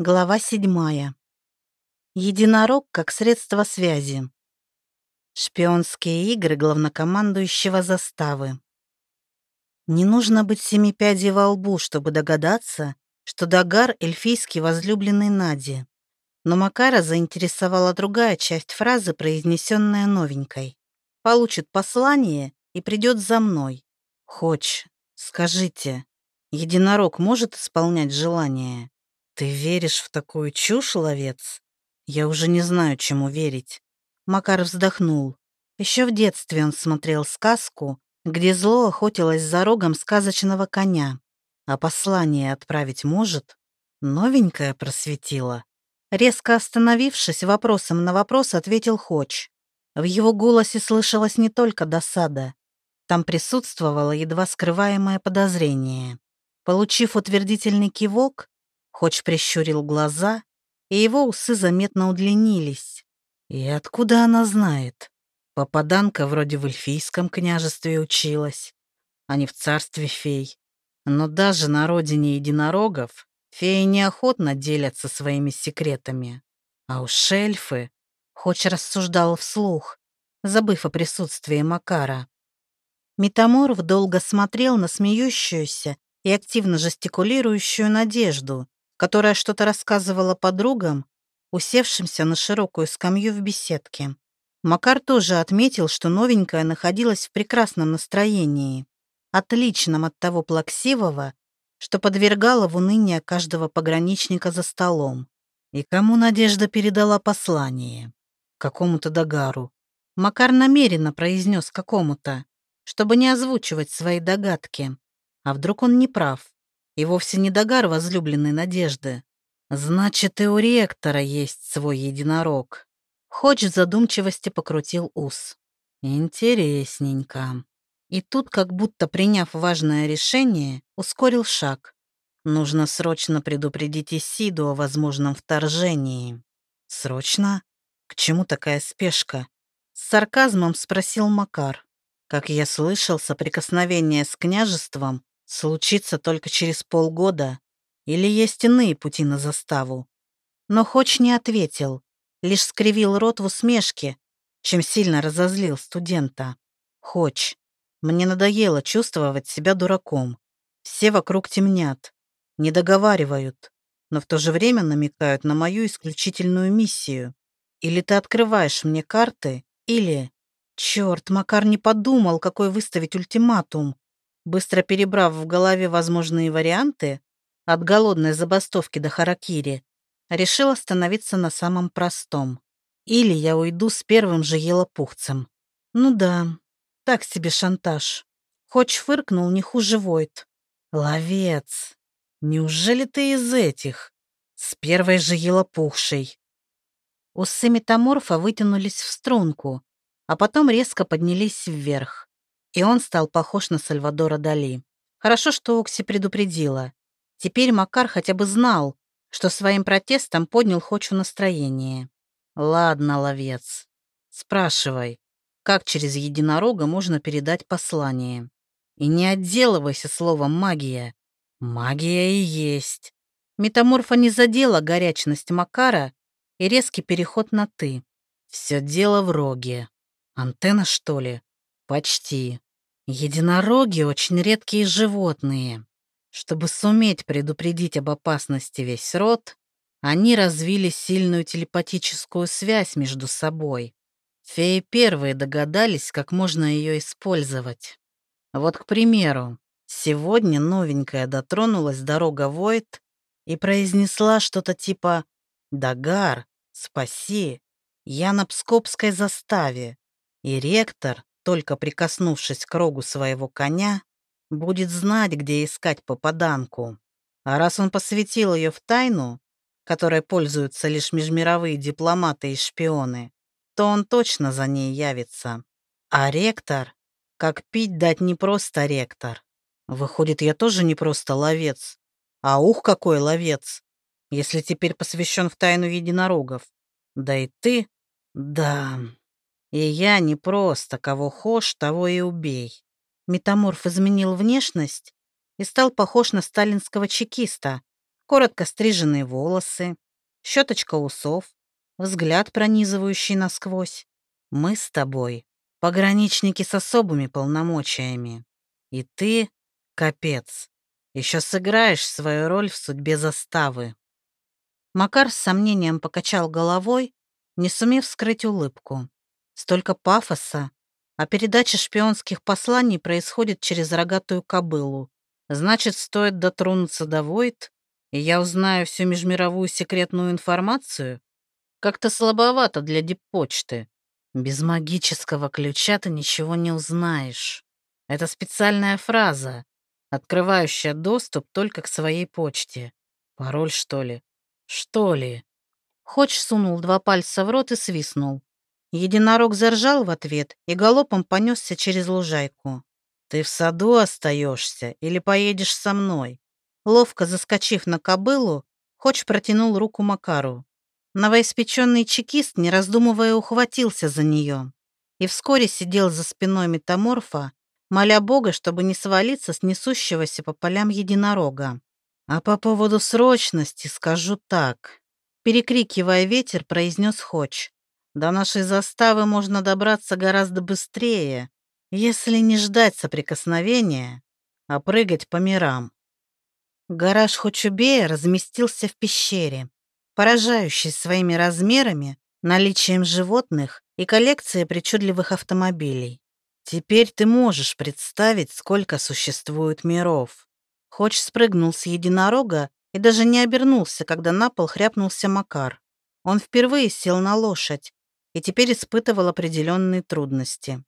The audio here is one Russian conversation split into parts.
Глава седьмая. Единорог как средство связи. Шпионские игры главнокомандующего заставы. Не нужно быть семи во лбу, чтобы догадаться, что Дагар — эльфийский возлюбленный Нади. Но Макара заинтересовала другая часть фразы, произнесенная новенькой. «Получит послание и придет за мной. Хоч, скажите, единорог может исполнять желание?» «Ты веришь в такую чушь, ловец? Я уже не знаю, чему верить». Макар вздохнул. Еще в детстве он смотрел сказку, где зло охотилось за рогом сказочного коня. А послание отправить может? Новенькое просветило. Резко остановившись, вопросом на вопрос ответил Хоч. В его голосе слышалась не только досада. Там присутствовало едва скрываемое подозрение. Получив утвердительный кивок, Хоч прищурил глаза, и его усы заметно удлинились. И откуда она знает? Попаданка вроде в эльфийском княжестве училась, а не в царстве фей. Но даже на родине единорогов феи неохотно делятся своими секретами. А уж эльфы, Хоч рассуждал вслух, забыв о присутствии Макара. Метаморф долго смотрел на смеющуюся и активно жестикулирующую Надежду, которая что-то рассказывала подругам, усевшимся на широкую скамью в беседке. Макар тоже отметил, что новенькая находилась в прекрасном настроении, отличном от того плаксивого, что подвергало в уныние каждого пограничника за столом. И кому Надежда передала послание? Какому-то Дагару. Макар намеренно произнес какому-то, чтобы не озвучивать свои догадки. А вдруг он не прав? И вовсе не Дагар возлюбленной Надежды. Значит, и у ректора есть свой единорог. Ходж в задумчивости покрутил ус. Интересненько. И тут, как будто приняв важное решение, ускорил шаг. Нужно срочно предупредить Исиду о возможном вторжении. Срочно? К чему такая спешка? С сарказмом спросил Макар. Как я слышал, соприкосновение с княжеством случится только через полгода или есть иные пути на заставу. Но Хоч не ответил, лишь скривил рот в усмешке, чем сильно разозлил студента. Хоч, мне надоело чувствовать себя дураком. Все вокруг темнят, не договаривают, но в то же время намекают на мою исключительную миссию. Или ты открываешь мне карты, или... Черт, Макар не подумал, какой выставить ультиматум. Быстро перебрав в голове возможные варианты, от голодной забастовки до харакири, решил остановиться на самом простом. Или я уйду с первым же елопухцем. Ну да, так себе шантаж. Хоч фыркнул не хуже Войт. Ловец, неужели ты из этих? С первой же елопухшей. Усы метаморфа вытянулись в струнку, а потом резко поднялись вверх и он стал похож на Сальвадора Дали. Хорошо, что Окси предупредила. Теперь Макар хотя бы знал, что своим протестом поднял Хочу настроение. «Ладно, ловец, спрашивай, как через единорога можно передать послание? И не отделывайся словом «магия». Магия и есть». Метаморфа не задела горячность Макара и резкий переход на «ты». Все дело в роге. Антенна, что ли? Почти. Единороги очень редкие животные. Чтобы суметь предупредить об опасности весь род, они развили сильную телепатическую связь между собой. Феи первые догадались, как можно ее использовать. Вот, к примеру, сегодня новенькая дотронулась до рога Войт и произнесла что-то типа «Дагар, спаси, я на Пскопской заставе». И ректор, только прикоснувшись к рогу своего коня, будет знать, где искать попаданку. А раз он посвятил ее в тайну, которой пользуются лишь межмировые дипломаты и шпионы, то он точно за ней явится. А ректор, как пить дать не просто ректор. Выходит, я тоже не просто ловец. А ух, какой ловец, если теперь посвящен в тайну единорогов. Да и ты, да... И я не просто кого хошь, того и убей. Метаморф изменил внешность и стал похож на сталинского чекиста, коротко стриженные волосы, щеточка усов, взгляд, пронизывающий насквозь. Мы с тобой пограничники с особыми полномочиями. И ты, капец, еще сыграешь свою роль в судьбе заставы. Макар с сомнением покачал головой, не сумев скрыть улыбку. Столько пафоса, а передача шпионских посланий происходит через рогатую кобылу. Значит, стоит дотронуться до Войт, и я узнаю всю межмировую секретную информацию? Как-то слабовато для диппочты. Без магического ключа ты ничего не узнаешь. Это специальная фраза, открывающая доступ только к своей почте. Пароль, что ли? Что ли? Хоч сунул два пальца в рот и свистнул. Единорог заржал в ответ и галопом понесся через лужайку. «Ты в саду остаешься или поедешь со мной?» Ловко заскочив на кобылу, Хоч протянул руку Макару. Новоиспеченный чекист, не раздумывая, ухватился за нее и вскоре сидел за спиной метаморфа, моля Бога, чтобы не свалиться с несущегося по полям единорога. А по поводу срочности скажу так. Перекрикивая ветер, произнес Хоч. До нашей заставы можно добраться гораздо быстрее, если не ждать соприкосновения, а прыгать по мирам. Гараж Хочубея разместился в пещере, поражающий своими размерами, наличием животных и коллекцией причудливых автомобилей. Теперь ты можешь представить, сколько существует миров. Хоч спрыгнул с единорога и даже не обернулся, когда на пол хряпнулся Макар. Он впервые сел на лошадь и теперь испытывал определенные трудности.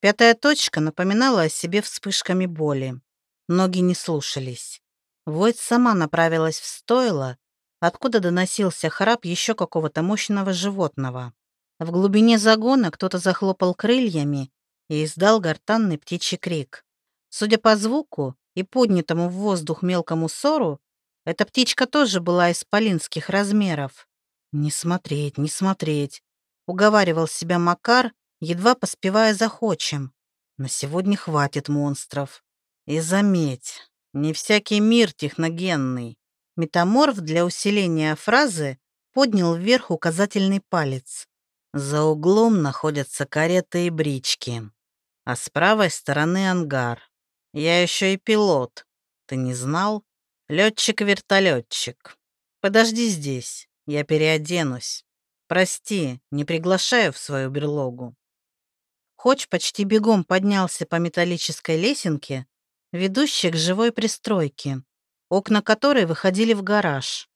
Пятая точка напоминала о себе вспышками боли. Ноги не слушались. Войт сама направилась в стойло, откуда доносился храп еще какого-то мощного животного. В глубине загона кто-то захлопал крыльями и издал гортанный птичий крик. Судя по звуку и поднятому в воздух мелкому ссору, эта птичка тоже была исполинских размеров. «Не смотреть, не смотреть», — уговаривал себя Макар, едва поспевая за Хочем. «На сегодня хватит монстров. И заметь, не всякий мир техногенный. Метаморф для усиления фразы поднял вверх указательный палец. За углом находятся кареты и брички, а с правой стороны ангар. Я еще и пилот. Ты не знал? Летчик-вертолетчик. Подожди здесь, я переоденусь. Прости, не приглашаю в свою берлогу. Хоч почти бегом поднялся по металлической лесенке, ведущей к живой пристройке, окна которой выходили в гараж.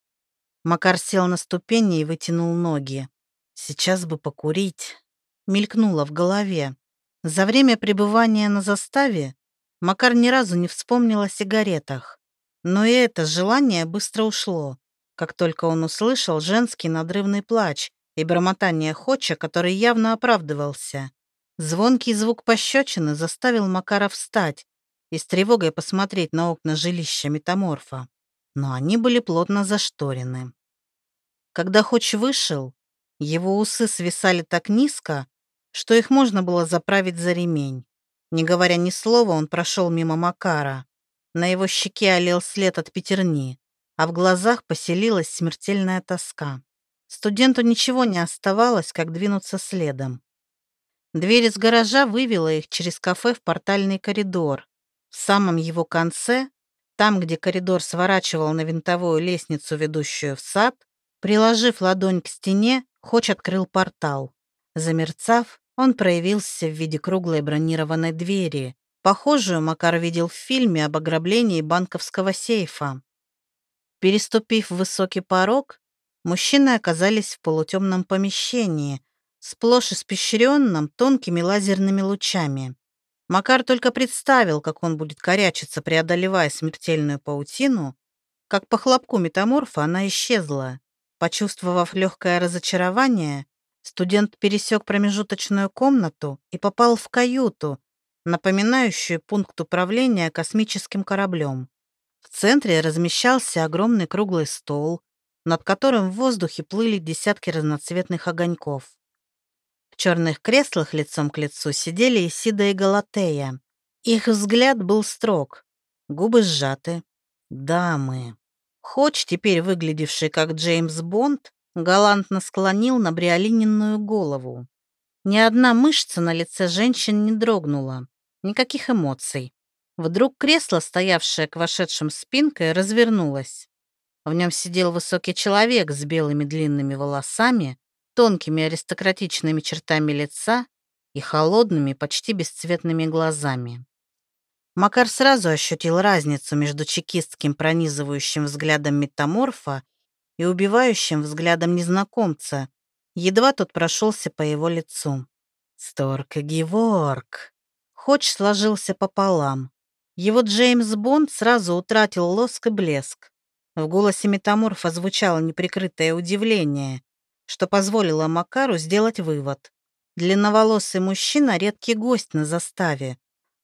Макар сел на ступени и вытянул ноги. Сейчас бы покурить. Мелькнуло в голове. За время пребывания на заставе Макар ни разу не вспомнил о сигаретах. Но и это желание быстро ушло, как только он услышал женский надрывный плач и бормотание Хоча, который явно оправдывался. Звонкий звук пощечины заставил Макара встать и с тревогой посмотреть на окна жилища метаморфа. Но они были плотно зашторены. Когда Хоч вышел, его усы свисали так низко, что их можно было заправить за ремень. Не говоря ни слова, он прошел мимо Макара. На его щеке олел след от пятерни, а в глазах поселилась смертельная тоска. Студенту ничего не оставалось, как двинуться следом. Дверь из гаража вывела их через кафе в портальный коридор. В самом его конце, там, где коридор сворачивал на винтовую лестницу, ведущую в сад, приложив ладонь к стене, Хоч открыл портал. Замерцав, он проявился в виде круглой бронированной двери. Похожую Макар видел в фильме об ограблении банковского сейфа. Переступив высокий порог, мужчины оказались в полутемном помещении, сплошь испещренном тонкими лазерными лучами. Макар только представил, как он будет корячиться, преодолевая смертельную паутину, как по хлопку метаморфа она исчезла. Почувствовав легкое разочарование, студент пересек промежуточную комнату и попал в каюту, напоминающую пункт управления космическим кораблем. В центре размещался огромный круглый стол, над которым в воздухе плыли десятки разноцветных огоньков. В черных креслах лицом к лицу сидели Исида и Галатея. Их взгляд был строг, губы сжаты. Дамы. Хоч, теперь выглядевший как Джеймс Бонд, галантно склонил на бриолиненную голову. Ни одна мышца на лице женщины не дрогнула, никаких эмоций. Вдруг кресло, стоявшее к вошедшим спинкой, развернулось. В нем сидел высокий человек с белыми длинными волосами, тонкими аристократичными чертами лица и холодными, почти бесцветными глазами. Макар сразу ощутил разницу между чекистским пронизывающим взглядом метаморфа и убивающим взглядом незнакомца, едва тот прошелся по его лицу. Сторка Геворг. Хоч сложился пополам. Его Джеймс Бонд сразу утратил лоск и блеск. В голосе метаморфа звучало неприкрытое удивление, что позволило Макару сделать вывод. Длинноволосый мужчина — редкий гость на заставе,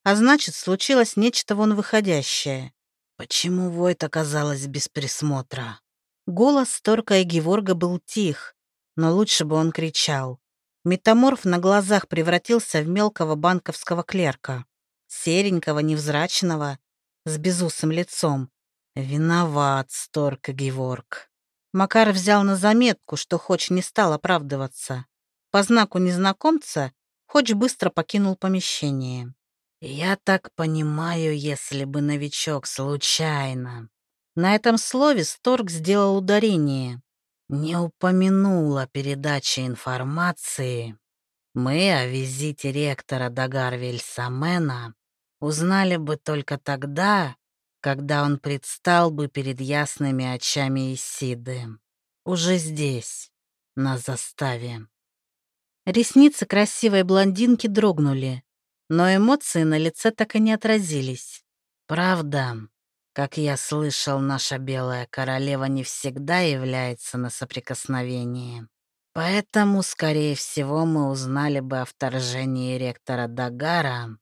а значит, случилось нечто вон выходящее. Почему Войт оказалась без присмотра? Голос Сторка и Геворга был тих, но лучше бы он кричал. Метаморф на глазах превратился в мелкого банковского клерка. Серенького, невзрачного, с безусым лицом. Виноват, Сторка Геворг. Макар взял на заметку, что Хоч не стал оправдываться. По знаку незнакомца Хоч быстро покинул помещение. «Я так понимаю, если бы новичок случайно...» На этом слове Сторг сделал ударение. «Не упомянула передачи информации. Мы о визите ректора Дагарвель Самена узнали бы только тогда, когда он предстал бы перед ясными очами Исиды. Уже здесь, на заставе». Ресницы красивой блондинки дрогнули но эмоции на лице так и не отразились. Правда, как я слышал, наша белая королева не всегда является на соприкосновении. Поэтому, скорее всего, мы узнали бы о вторжении ректора Дагара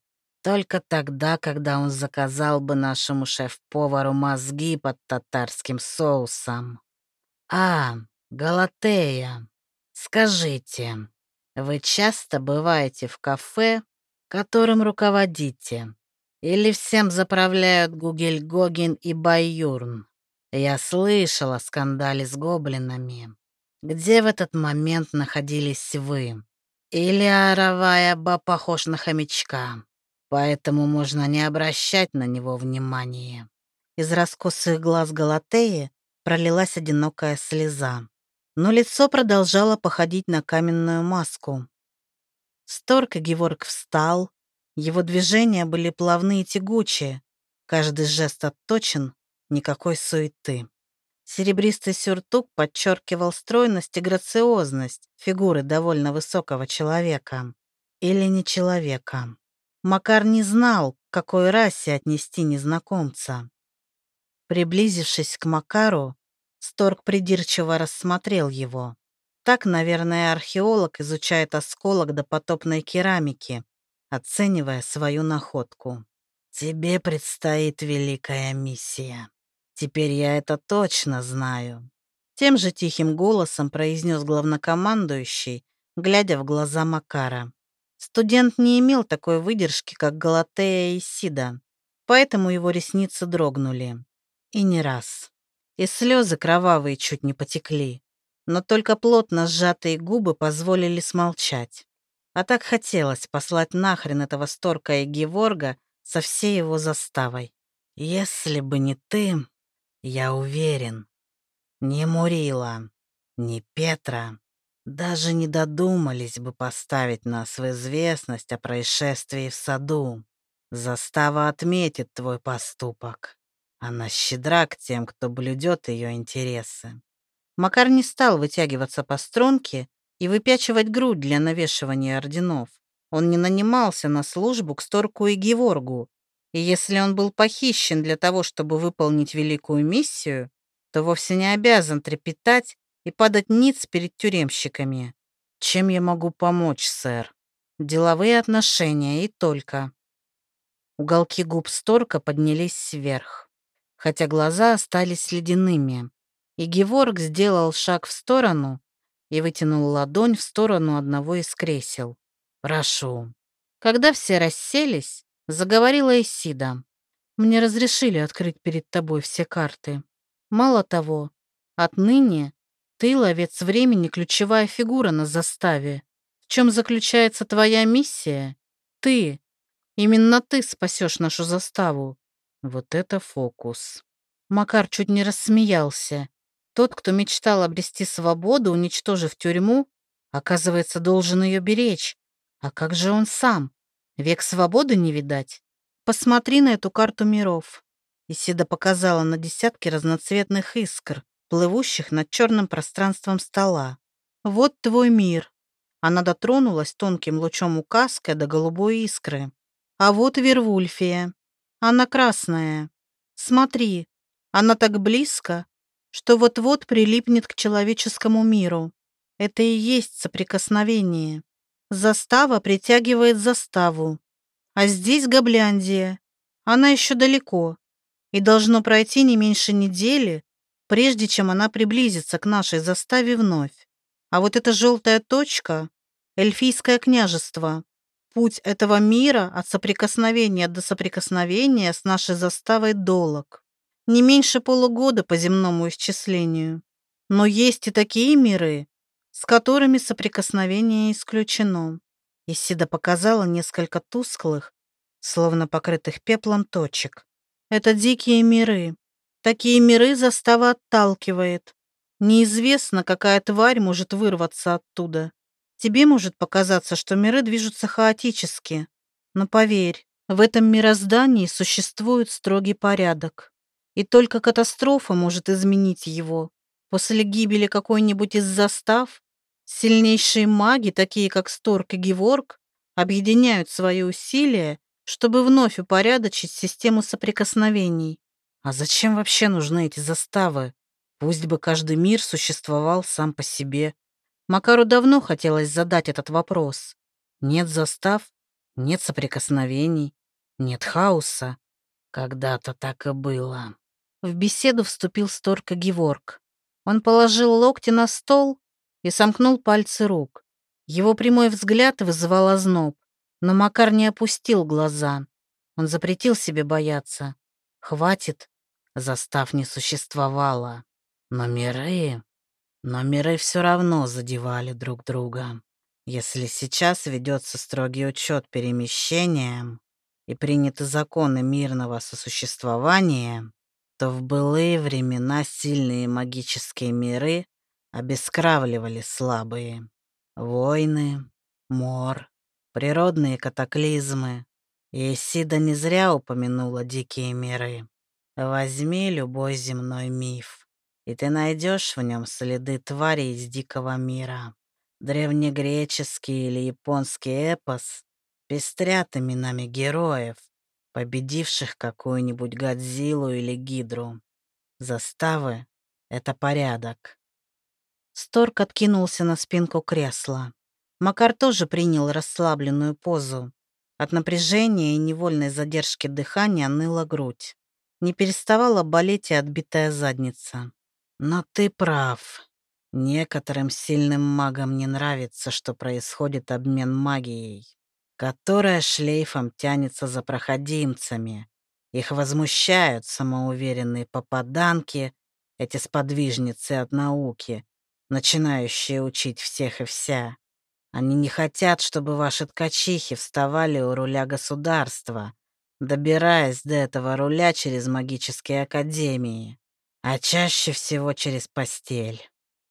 только тогда, когда он заказал бы нашему шеф-повару мозги под татарским соусом. А, Галатея, скажите, вы часто бываете в кафе которым руководите. Или всем заправляют Гугель-Гогин и Байюрн. Я слышал о с гоблинами. Где в этот момент находились вы? Или Аравая Ба похож на хомячка, поэтому можно не обращать на него внимания. Из раскосых глаз Галатеи пролилась одинокая слеза, но лицо продолжало походить на каменную маску. Сторг и Геворг встал. Его движения были плавны и тягучие. Каждый жест отточен, никакой суеты. Серебристый сюртук подчеркивал стройность и грациозность фигуры довольно высокого человека. Или не человека. Макар не знал, к какой расе отнести незнакомца. Приблизившись к Макару, Сторг придирчиво рассмотрел его. Так, наверное, археолог изучает осколок допотопной керамики, оценивая свою находку. «Тебе предстоит великая миссия. Теперь я это точно знаю», — тем же тихим голосом произнес главнокомандующий, глядя в глаза Макара. Студент не имел такой выдержки, как Галатея и Сида, поэтому его ресницы дрогнули. И не раз. И слезы кровавые чуть не потекли но только плотно сжатые губы позволили смолчать. А так хотелось послать нахрен этого Сторка и Геворга со всей его заставой. Если бы не ты, я уверен, ни Мурила, ни Петра даже не додумались бы поставить нас в известность о происшествии в саду. Застава отметит твой поступок. Она щедра к тем, кто блюдет ее интересы. Макар не стал вытягиваться по струнке и выпячивать грудь для навешивания орденов. Он не нанимался на службу к Сторку и Геворгу, и если он был похищен для того, чтобы выполнить великую миссию, то вовсе не обязан трепетать и падать ниц перед тюремщиками. Чем я могу помочь, сэр? Деловые отношения и только. Уголки губ Сторка поднялись вверх, хотя глаза остались ледяными и Геворг сделал шаг в сторону и вытянул ладонь в сторону одного из кресел. «Прошу». Когда все расселись, заговорила Исида. «Мне разрешили открыть перед тобой все карты. Мало того, отныне ты, ловец времени, ключевая фигура на заставе. В чем заключается твоя миссия? Ты. Именно ты спасешь нашу заставу. Вот это фокус. Макар чуть не рассмеялся. Тот, кто мечтал обрести свободу, уничтожив тюрьму, оказывается, должен ее беречь. А как же он сам? Век свободы не видать. Посмотри на эту карту миров. Исида показала на десятки разноцветных искр, плывущих над черным пространством стола. Вот твой мир. Она дотронулась тонким лучом указкой до голубой искры. А вот Вервульфия. Она красная. Смотри, она так близко, что вот-вот прилипнет к человеческому миру. Это и есть соприкосновение. Застава притягивает заставу. А здесь Гобляндия. Она еще далеко. И должно пройти не меньше недели, прежде чем она приблизится к нашей заставе вновь. А вот эта желтая точка — эльфийское княжество. Путь этого мира от соприкосновения до соприкосновения с нашей заставой долог. Не меньше полугода по земному исчислению. Но есть и такие миры, с которыми соприкосновение исключено. Исида показала несколько тусклых, словно покрытых пеплом точек. Это дикие миры. Такие миры застава отталкивает. Неизвестно, какая тварь может вырваться оттуда. Тебе может показаться, что миры движутся хаотически. Но поверь, в этом мироздании существует строгий порядок. И только катастрофа может изменить его. После гибели какой-нибудь из застав Сильнейшие маги, такие как Сторк и Геворг, объединяют свои усилия, чтобы вновь упорядочить систему соприкосновений. А зачем вообще нужны эти заставы? Пусть бы каждый мир существовал сам по себе. Макару давно хотелось задать этот вопрос. Нет застав, нет соприкосновений, нет хаоса. Когда-то так и было. В беседу вступил Сторка Геворг. Он положил локти на стол и сомкнул пальцы рук. Его прямой взгляд вызывал озноб, но Макар не опустил глаза. Он запретил себе бояться. Хватит, застав не существовало. Но миры... Но миры все равно задевали друг друга. Если сейчас ведется строгий учет перемещениям и приняты законы мирного сосуществования, то в былые времена сильные магические миры обескравливали слабые. Войны, мор, природные катаклизмы. И Исида не зря упомянула дикие миры. Возьми любой земной миф, и ты найдешь в нем следы тварей из дикого мира. Древнегреческий или японский эпос пестрят именами героев, победивших какую-нибудь Годзиллу или Гидру. Заставы — это порядок. Сторк откинулся на спинку кресла. Макар тоже принял расслабленную позу. От напряжения и невольной задержки дыхания ныла грудь. Не переставала болеть и отбитая задница. Но ты прав. Некоторым сильным магам не нравится, что происходит обмен магией, которая шлейфом тянется за проходимцами. Их возмущают самоуверенные попаданки, эти сподвижницы от науки, начинающие учить всех и вся. Они не хотят, чтобы ваши ткачихи вставали у руля государства, добираясь до этого руля через магические академии, а чаще всего через постель.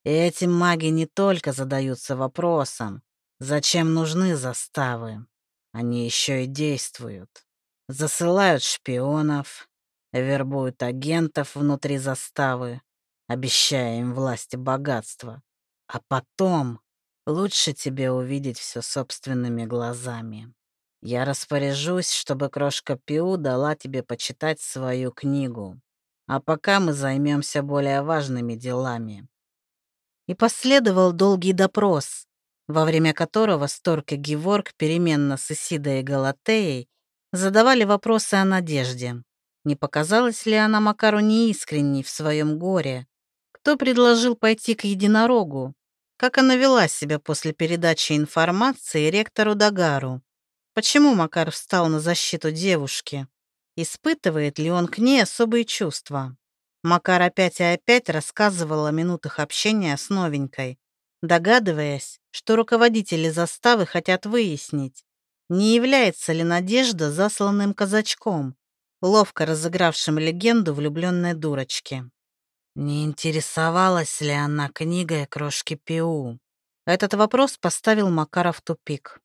И эти маги не только задаются вопросом, зачем нужны заставы, они еще и действуют. Засылают шпионов, вербуют агентов внутри заставы, обещая им власть и богатство. А потом лучше тебе увидеть все собственными глазами. Я распоряжусь, чтобы крошка Пиу дала тебе почитать свою книгу. А пока мы займемся более важными делами. И последовал долгий допрос, во время которого Сторк и Геворг переменно с Исидой и Галатеей задавали вопросы о надежде. Не показалась ли она Макару неискренней в своем горе, кто предложил пойти к единорогу? Как она вела себя после передачи информации ректору Дагару? Почему Макар встал на защиту девушки? Испытывает ли он к ней особые чувства? Макар опять и опять рассказывал о минутах общения с новенькой, догадываясь, что руководители заставы хотят выяснить, не является ли Надежда засланным казачком, ловко разыгравшим легенду влюбленной дурочки. Не интересовалась ли она книгой крошки Пиу? Этот вопрос поставил Макара в тупик.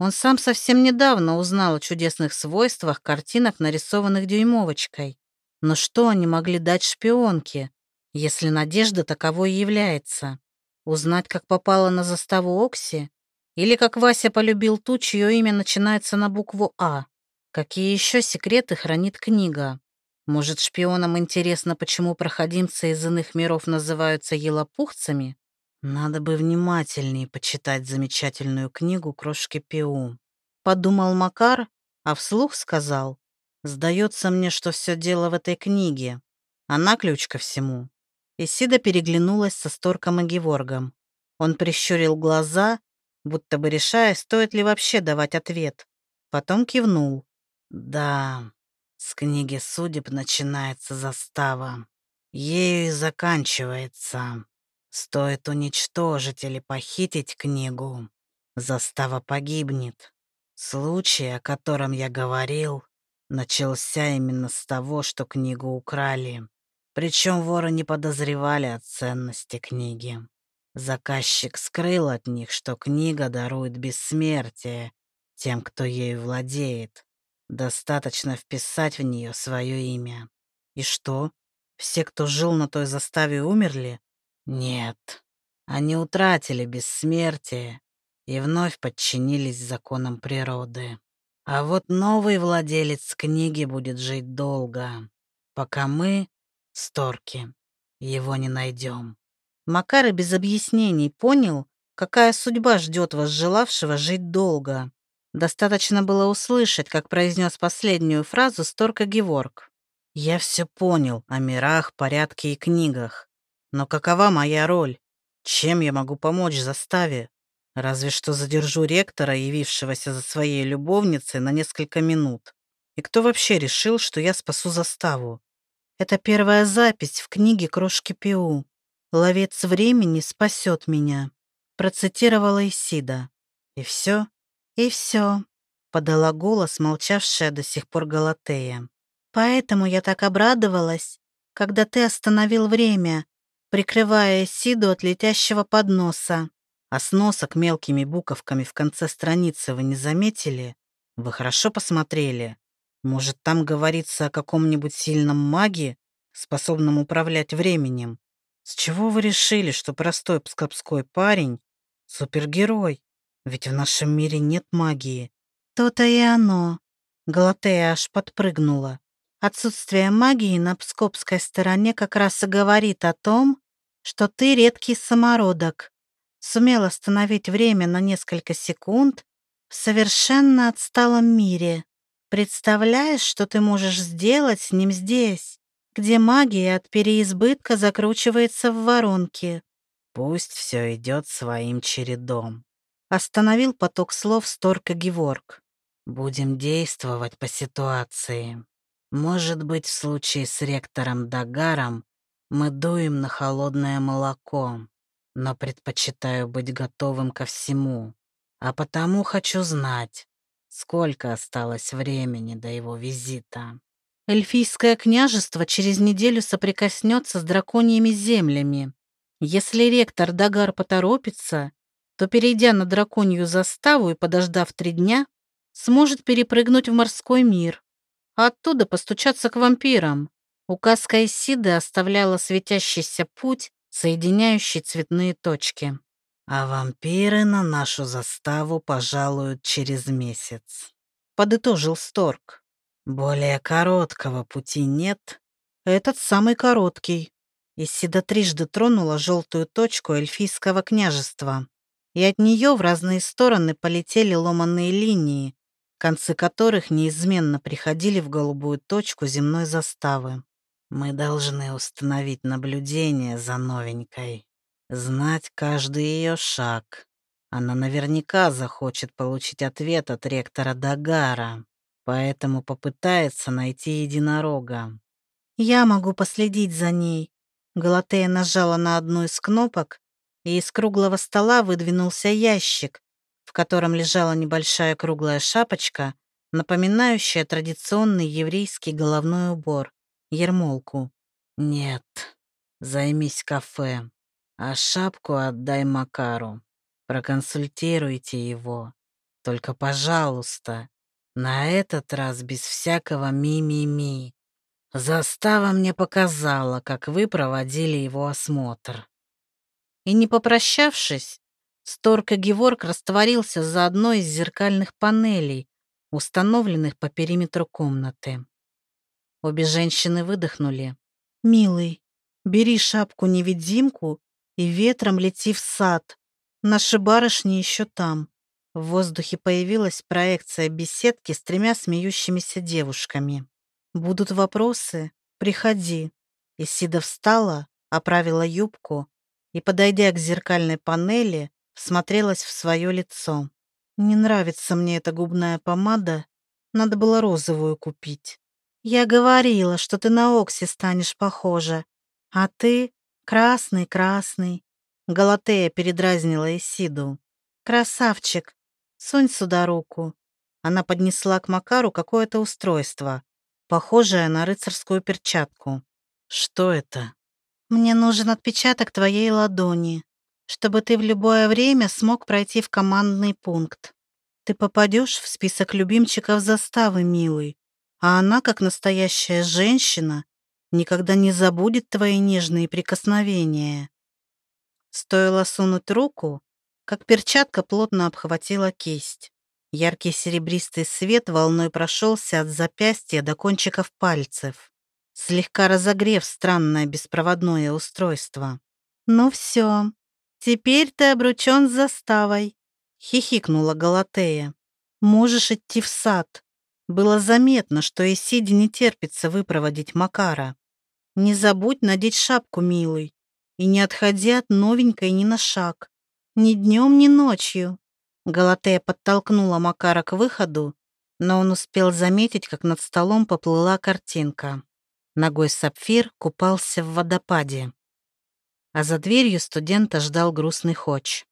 Он сам совсем недавно узнал о чудесных свойствах картинок, нарисованных дюймовочкой. Но что они могли дать шпионке, если надежда таковой является? Узнать, как попала на заставу Окси? Или как Вася полюбил ту, чье имя начинается на букву «А»? Какие еще секреты хранит книга? Может, шпионам интересно, почему проходимцы из иных миров называются елопухцами? Надо бы внимательнее почитать замечательную книгу «Крошки Пиу». Подумал Макар, а вслух сказал. Сдается мне, что все дело в этой книге. Она ключ ко всему. Исида переглянулась со Сторком и Геворгом. Он прищурил глаза, будто бы решая, стоит ли вообще давать ответ. Потом кивнул. «Да, с книги судеб начинается застава. Ею и заканчивается. Стоит уничтожить или похитить книгу, застава погибнет. Случай, о котором я говорил, начался именно с того, что книгу украли. Причем воры не подозревали о ценности книги. Заказчик скрыл от них, что книга дарует бессмертие тем, кто ею владеет. Достаточно вписать в нее свое имя. И что? Все, кто жил на той заставе, умерли? Нет. Они утратили бессмертие и вновь подчинились законам природы. А вот новый владелец книги будет жить долго, пока мы, сторки, его не найдем. Макар и без объяснений понял, какая судьба ждет возжелавшего жить долго. Достаточно было услышать, как произнес последнюю фразу Сторка Геворг. «Я все понял о мирах, порядке и книгах. Но какова моя роль? Чем я могу помочь заставе? Разве что задержу ректора, явившегося за своей любовницей на несколько минут. И кто вообще решил, что я спасу заставу? Это первая запись в книге «Крошки Пиу». «Ловец времени спасет меня», процитировала Исида. И все, и все, подала голос, молчавшая до сих пор Галатея. Поэтому я так обрадовалась, когда ты остановил время, прикрывая Исиду от летящего подноса. А сносок мелкими буковками в конце страницы вы не заметили? Вы хорошо посмотрели? Может, там говорится о каком-нибудь сильном маге, способном управлять временем? С чего вы решили, что простой пскопской парень — супергерой? Ведь в нашем мире нет магии. То-то и оно. Галатея аж подпрыгнула. Отсутствие магии на пскопской стороне как раз и говорит о том, что ты редкий самородок сумел остановить время на несколько секунд в совершенно отсталом мире. Представляешь, что ты можешь сделать с ним здесь, где магия от переизбытка закручивается в воронке? Пусть все идет своим чередом. Остановил поток слов Сторка Геворг. Будем действовать по ситуации. Может быть, в случае с ректором Дагаром мы дуем на холодное молоко но предпочитаю быть готовым ко всему. А потому хочу знать, сколько осталось времени до его визита. Эльфийское княжество через неделю соприкоснется с драконьими землями. Если ректор Дагар поторопится, то, перейдя на драконью заставу и подождав три дня, сможет перепрыгнуть в морской мир, оттуда постучаться к вампирам. Указка Исиды оставляла светящийся путь соединяющий цветные точки. А вампиры на нашу заставу пожалуют через месяц. Подытожил Сторг. Более короткого пути нет. Этот самый короткий. Исида трижды тронула желтую точку эльфийского княжества, и от нее в разные стороны полетели ломанные линии, концы которых неизменно приходили в голубую точку земной заставы. Мы должны установить наблюдение за новенькой, знать каждый ее шаг. Она наверняка захочет получить ответ от ректора Дагара, поэтому попытается найти единорога. «Я могу последить за ней». Галатея нажала на одну из кнопок, и из круглого стола выдвинулся ящик, в котором лежала небольшая круглая шапочка, напоминающая традиционный еврейский головной убор — ермолку. «Нет, займись кафе, а шапку отдай Макару. Проконсультируйте его. Только, пожалуйста, на этот раз без всякого ми-ми-ми. Застава мне показала, как вы проводили его осмотр. И не попрощавшись, Сторг и Геворг растворился за одной из зеркальных панелей, установленных по периметру комнаты. Обе женщины выдохнули. «Милый, бери шапку-невидимку и ветром лети в сад. Наши барышни еще там». В воздухе появилась проекция беседки с тремя смеющимися девушками. «Будут вопросы? Приходи». Исида встала, оправила юбку и, подойдя к зеркальной панели, всмотрелась в свое лицо. «Не нравится мне эта губная помада. Надо было розовую купить. Я говорила, что ты на Окси станешь похожа. А ты красный-красный». Галатея передразнила Исиду. «Красавчик, сунь сюда руку». Она поднесла к Макару какое-то устройство, похожее на рыцарскую перчатку. «Что это?» «Мне нужен отпечаток твоей ладони, чтобы ты в любое время смог пройти в командный пункт. Ты попадешь в список любимчиков заставы, милый, а она, как настоящая женщина, никогда не забудет твои нежные прикосновения». Стоило сунуть руку, как перчатка плотно обхватила кисть. Яркий серебристый свет волной прошелся от запястья до кончиков пальцев, слегка разогрев странное беспроводное устройство. «Ну все, теперь ты обручен с заставой», — хихикнула Галатея. «Можешь идти в сад». Было заметно, что Исиде не терпится выпроводить Макара. «Не забудь надеть шапку, милый, и не отходи от новенькой ни на шаг. Ни днем, ни ночью. Галатея подтолкнула Макара к выходу, но он успел заметить, как над столом поплыла картинка. Ногой сапфир купался в водопаде. А за дверью студента ждал грустный хоч.